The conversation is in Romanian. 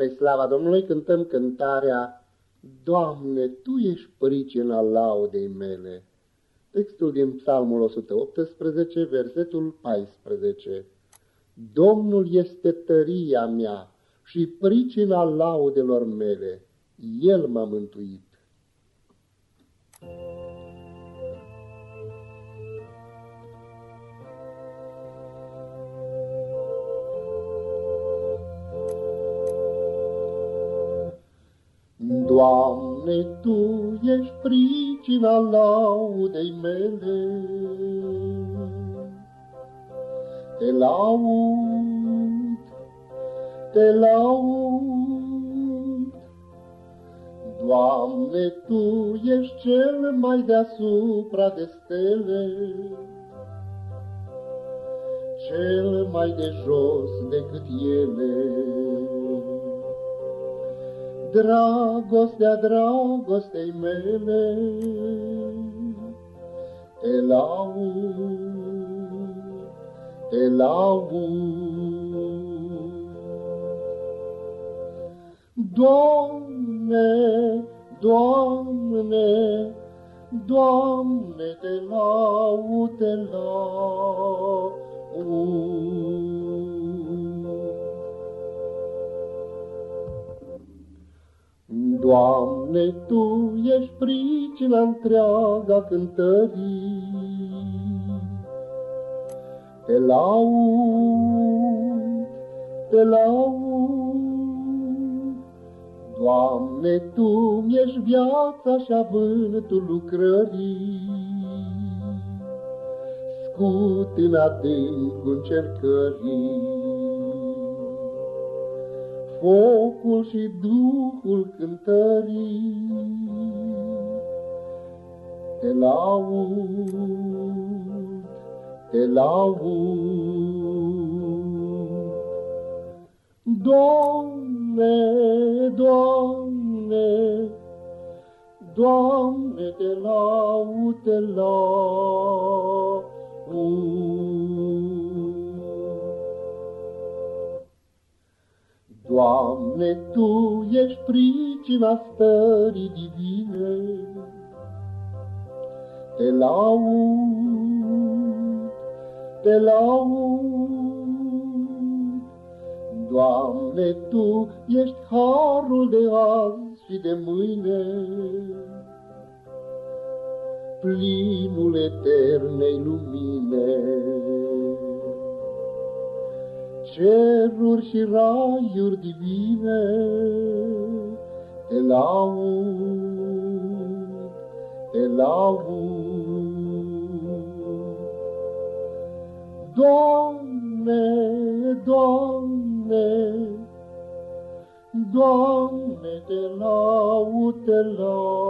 Spre slava Domnului cântăm cântarea Doamne, Tu ești pricina laudei mele. Textul din Psalmul 118, versetul 14. Domnul este tăria mea și pricina laudelor mele. El m-a mântuit. Doamne, Tu ești pricina laudei mele. Te laud, te laud. Doamne, Tu ești cel mai deasupra de stele, cel mai de jos decât ele dragostea dragostei mele, te laud, te laud. Doamne, Doamne, Doamne, te laud, te laud. Doamne, Tu ești pricina întreaga cântării. Te laud, te laud. Doamne, Tu ești viața și avântul lucrării. Scut în adâncul încercării focul și duhul cântării. Te laud, te laud. Doamne, Doamne, Doamne, te laud, te laud. Doamne, Tu ești pricina stării divine, Te laud, te laud. Doamne, Tu ești harul de azi și de mâine, Plinul eternei lumine ceruri și raiuri divine, te laud, te laud. Doamne, Doamne, Doamne, te laud, te laud.